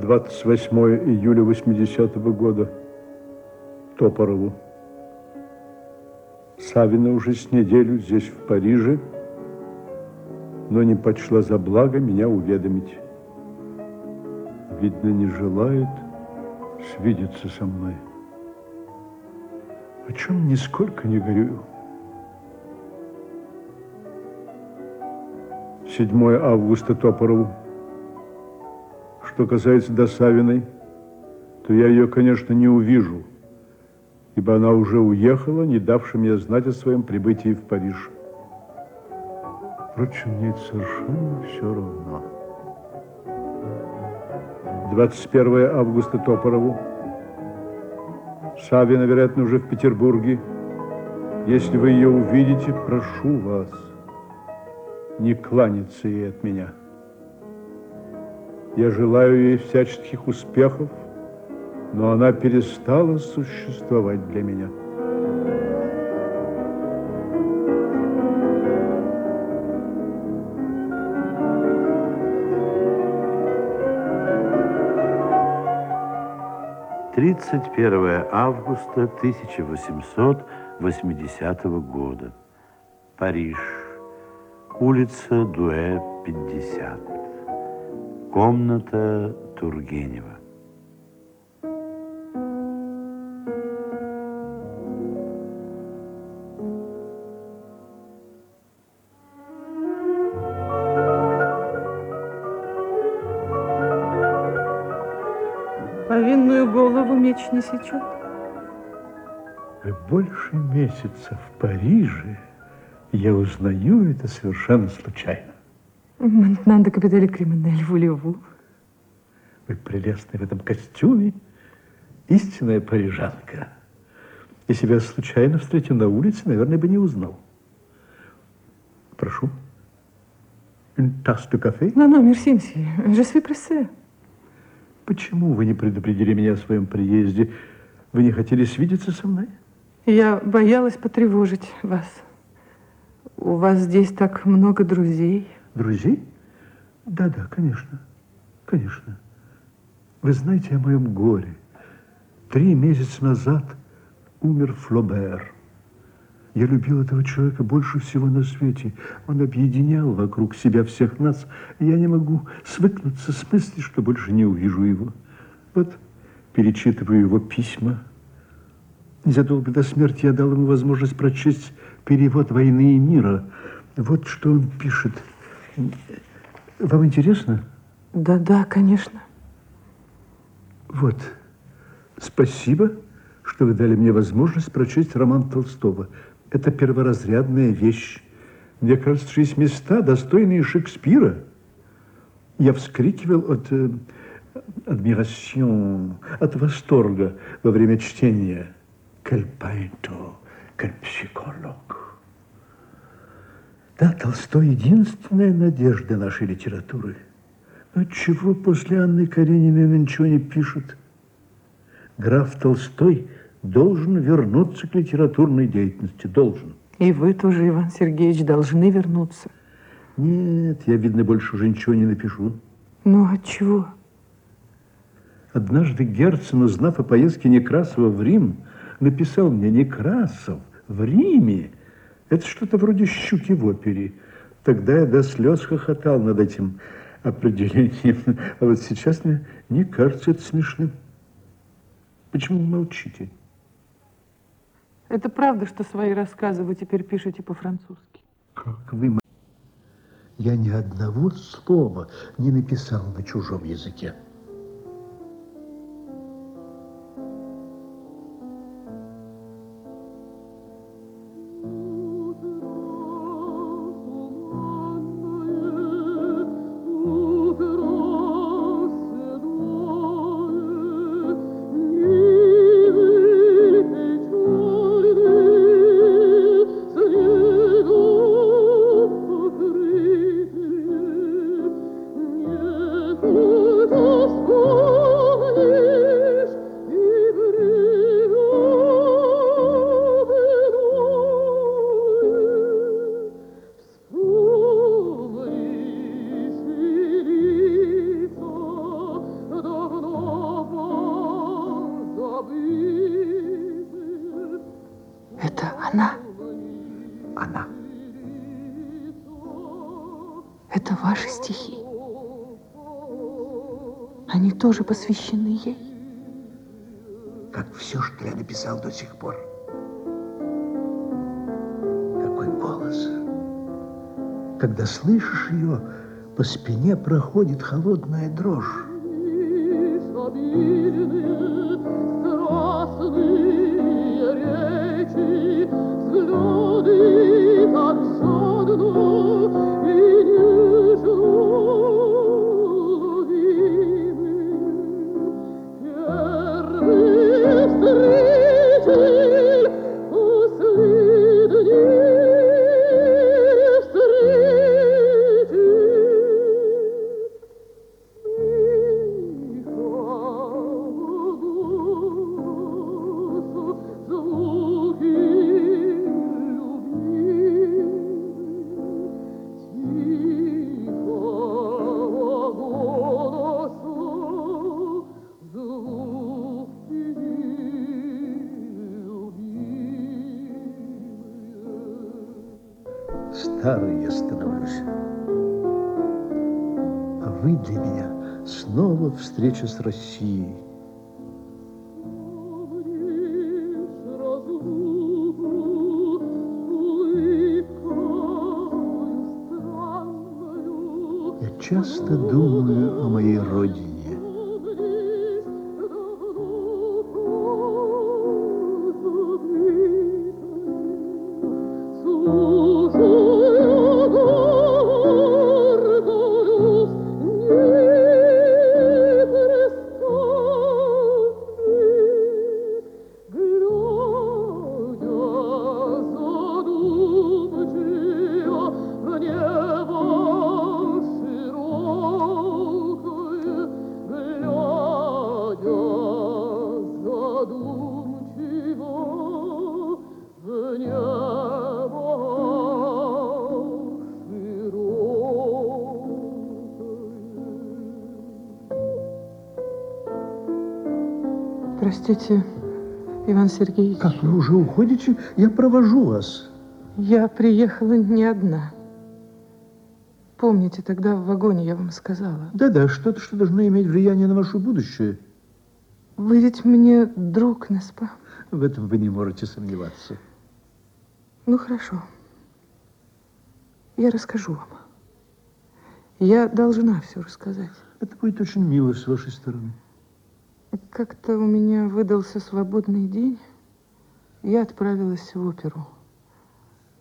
28 июля 80 -го года Топорову. Савина уже с неделю здесь, в Париже, но не почла за благо меня уведомить. Видно, не желает свидеться со мной. О чем нисколько не горюю. 7 августа Топорову. Что касается до Савиной, то я ее, конечно, не увижу, ибо она уже уехала, не давши мне знать о своем прибытии в Париж. Впрочем, мне это совершенно все равно. 21 августа Топорову. Савина, вероятно, уже в Петербурге. Если вы ее увидите, прошу вас, не кланяться ей от меня. Я желаю ей всяческих успехов, но она перестала существовать для меня. Тридцать первое августа тысяча восемьсот восьмидесятого года. Париж. Улица Дуэ, 50. Комната Тургенева. Повинную голову меч не сечет. Больше месяца в Париже я узнаю это совершенно случайно. De capitale criminelle, voulez-vous? Вы прелестны в этом костюме, истинная парижанка. Если бы я случайно встретил на улице, наверное, бы не узнал. Прошу. Une tasse de café? Non, non, merci, monsieur. Je suis pressée. Почему вы не предупредили меня о своем приезде? Вы не хотели свидеться со мной? Я боялась потревожить вас. У вас здесь так много друзей. Друзей? Да-да, конечно. Конечно. Вы знаете о моем горе. Три месяца назад умер Флобер. Я любил этого человека больше всего на свете. Он объединял вокруг себя всех нас. Я не могу свыкнуться с мыслью, что больше не увижу его. Вот перечитываю его письма. Незадолго до смерти я дал ему возможность прочесть перевод «Войны и мира». Вот что он пишет. Вам интересно? Да-да, конечно. Вот. Спасибо, что вы дали мне возможность прочесть роман Толстого. Это перворазрядная вещь. Мне кажется, что есть места, достойные Шекспира. Я вскрикивал от э, адмирацион, от восторга во время чтения. Quel psychologue. Да, Толстой единственная надежда нашей литературы. Но чего после Анны Карениной ничего не пишут? Граф Толстой должен вернуться к литературной деятельности, должен. И вы тоже, Иван Сергеевич, должны вернуться. Нет, я, видно, больше уже ничего не напишу. Ну, от чего? Однажды Герцен, узнав о поездке Некрасова в Рим, написал мне «Некрасов в Риме». Это что-то вроде щуки в опере. Тогда я до слез хохотал над этим определением. А вот сейчас мне не кажется это смешным. Почему вы молчите? Это правда, что свои рассказы вы теперь пишете по-французски? Как вы... Я ни одного слова не написал на чужом языке. Тоже посвящены ей. Как все, что я написал до сих пор. Какой голос. Когда слышишь ее, по спине проходит холодная дрожь. Встреча с Россией. Я часто думаю о моей родине. Простите, Иван Сергеевич. Как вы уже уходите, я провожу вас. Я приехала не одна. Помните, тогда в вагоне я вам сказала. Да-да, что-то, что должно иметь влияние на ваше будущее. Вы ведь мне друг, Неспа. В этом вы не можете сомневаться. Ну, хорошо. Я расскажу вам. Я должна все рассказать. Это будет очень мило с вашей стороны. Как-то у меня выдался свободный день. Я отправилась в оперу.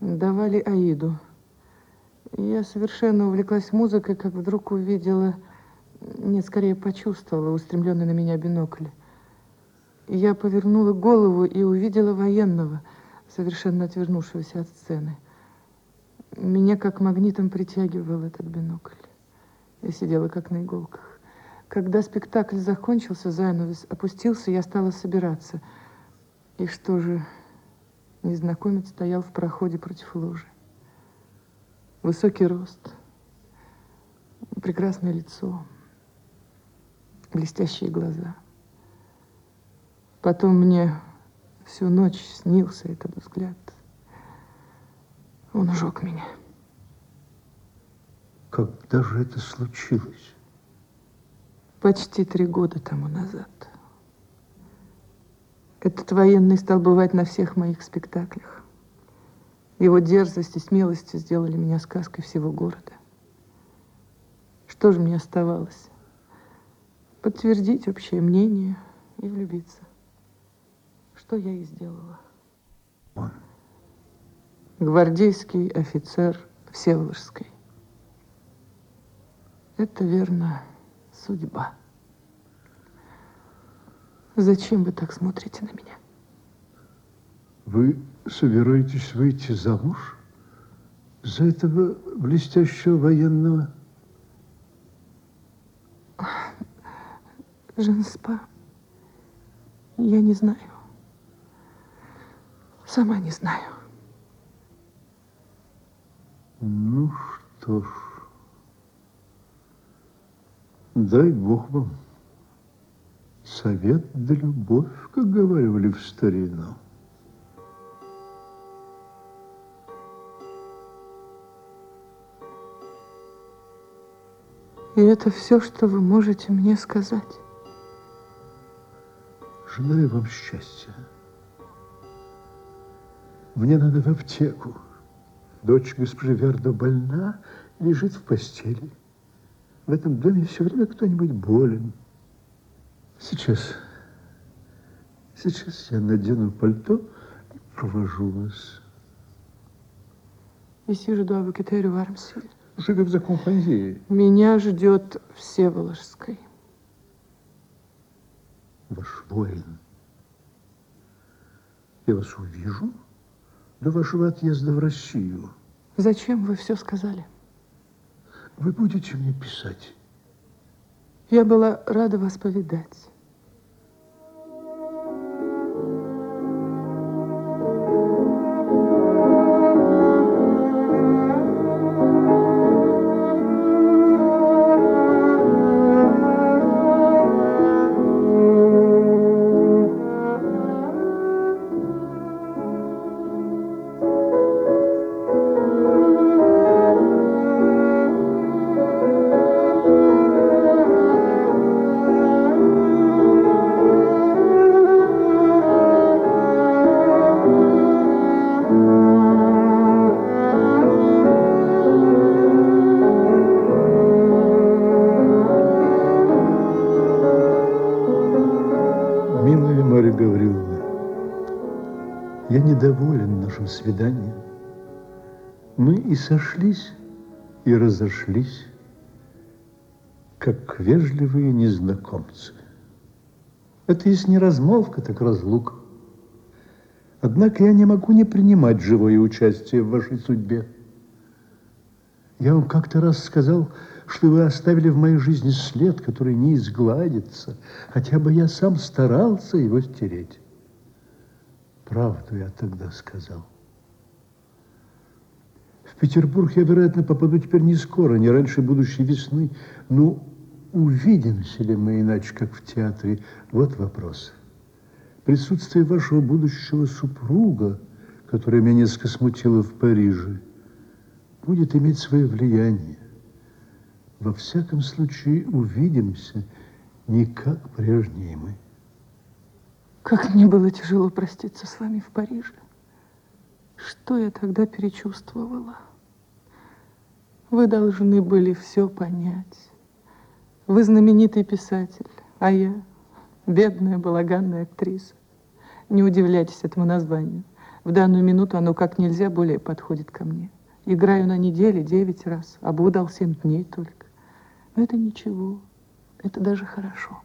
Давали Аиду. Я совершенно увлеклась музыкой, как вдруг увидела, нет, скорее почувствовала устремленный на меня бинокль. Я повернула голову и увидела военного, совершенно отвернувшегося от сцены. Меня как магнитом притягивал этот бинокль. Я сидела как на иголках. Когда спектакль закончился, занавес опустился, я стала собираться. И что же, незнакомец стоял в проходе против ложи. Высокий рост, прекрасное лицо, блестящие глаза. Потом мне всю ночь снился этот взгляд. Он ужег меня. Когда же это случилось? Почти три года тому назад. Этот военный стал бывать на всех моих спектаклях. Его дерзость и смелость сделали меня сказкой всего города. Что же мне оставалось? Подтвердить общее мнение и влюбиться. Что я и сделала. Он. Гвардейский офицер Всеволожской. Это, верно, судьба. Зачем вы так смотрите на меня? Вы собираетесь выйти замуж за этого блестящего военного? Женспа. Я не знаю. Сама не знаю. Ну что ж, Дай Бог вам совет да любовь, как говорили в старину. И это все, что вы можете мне сказать. Желаю вам счастья. Мне надо в аптеку. Дочь госпожи Верно больна, лежит в постели. В этом доме все время кто-нибудь болен. Сейчас, сейчас я надену пальто и провожу вас. Ici, je dois vous quitter, au revoir, monsieur. Je vais vous accompagner. Меня ждет Всеволожской. Ваш воин. Я вас увижу до вашего отъезда в Россию. Зачем вы все сказали? Вы будете мне писать. Я была рада вас повидать. Нашим свиданием. Мы и сошлись, и разошлись, как вежливые незнакомцы. Это если не размолвка, так разлука. Однако я не могу не принимать живое участие в вашей судьбе. Я вам как-то раз сказал, что вы оставили в моей жизни след, который не изгладится, хотя бы я сам старался его стереть. Правду я тогда сказал. В Петербург я, вероятно, попаду теперь не скоро, не раньше будущей весны. Ну, увидимся ли мы иначе, как в театре? Вот вопрос. Присутствие вашего будущего супруга, которое меня несколько смутило в Париже, будет иметь свое влияние. Во всяком случае, увидимся не как прежние мы. Как мне было тяжело проститься с вами в Париже. Что я тогда перечувствовала? Вы должны были все понять. Вы знаменитый писатель, а я бедная балаганная актриса. Не удивляйтесь этому названию. В данную минуту оно как нельзя более подходит ко мне. Играю на неделе девять раз, а бы удал семь дней только. Но это ничего, это даже хорошо.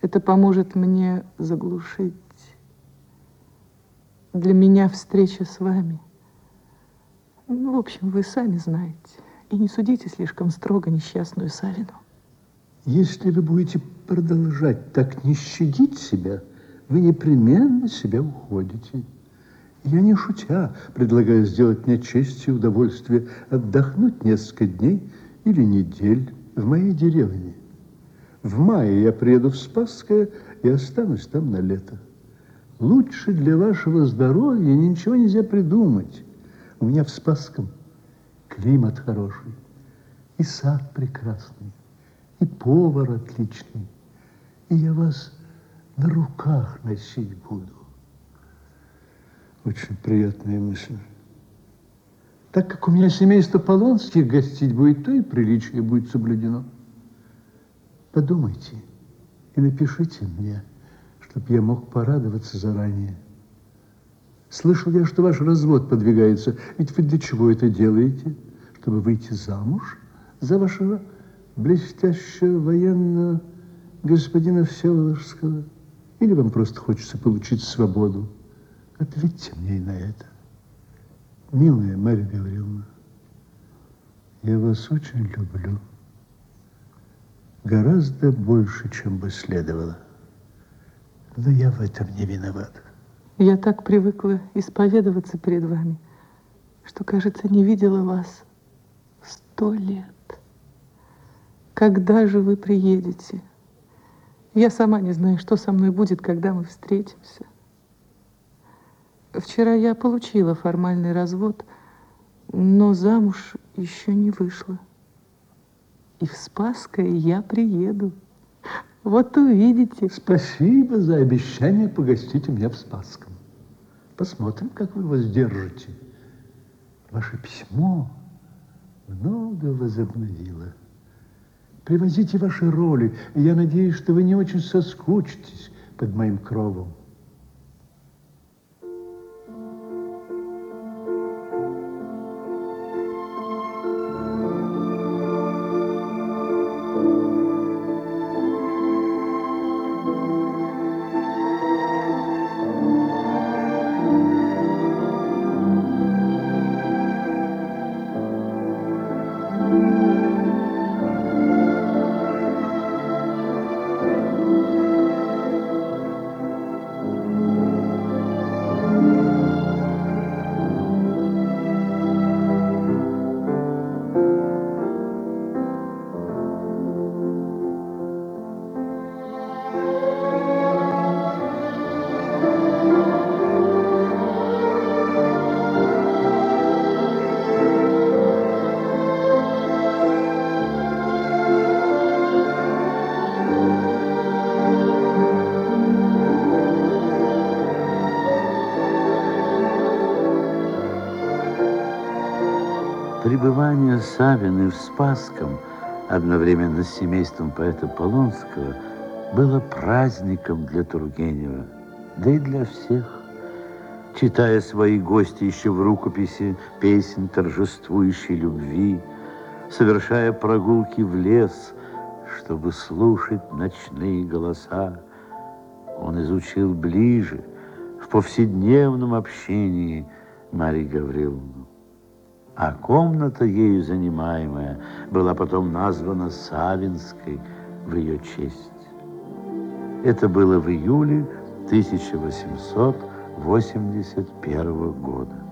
Это поможет мне заглушить. Для меня встреча с вами. Ну, в общем, вы сами знаете. И не судите слишком строго несчастную Савину. Если вы будете продолжать так не щадить себя, вы непременно себя уходите. Я не шутя предлагаю сделать мне честь и удовольствие отдохнуть несколько дней или недель в моей деревне. В мае я приеду в Спасское и останусь там на лето. Лучше для вашего здоровья ничего нельзя придумать. У меня в Спасском климат хороший, и сад прекрасный, и повар отличный, и я вас на руках носить буду. Очень приятная мысль. Так как у меня семейство Полонских гостить будет, то и приличие будет соблюдено. Подумайте и напишите мне, чтобы я мог порадоваться заранее. Слышал я, что ваш развод подвигается. Ведь вы для чего это делаете? Чтобы выйти замуж за вашего блестящего военного господина Всеволожского? Или вам просто хочется получить свободу? Ответьте мне и на это. Милая Марья Гавриловна, я вас очень люблю. Гораздо больше, чем бы следовало. Но я в этом не виноват. Я так привыкла исповедоваться перед вами, что, кажется, не видела вас сто лет. Когда же вы приедете? Я сама не знаю, что со мной будет, когда мы встретимся. Вчера я получила формальный развод, но замуж еще не вышла. И в Спасское я приеду. Вот увидите. Спасибо за обещание погостить у меня в Спасском. Посмотрим, как вы воздержите. Ваше письмо много возобновило. Привозите ваши роли, я надеюсь, что вы не очень соскучитесь под моим кровом. Пребывание Савины в Спасском одновременно с семейством поэта Полонского было праздником для Тургенева, да и для всех. Читая свои гости еще в рукописи песен торжествующей любви, совершая прогулки в лес, чтобы слушать ночные голоса, он изучил ближе, в повседневном общении Марию Гавриловну а комната ею занимаемая была потом названа Савинской в ее честь. Это было в июле 1881 года.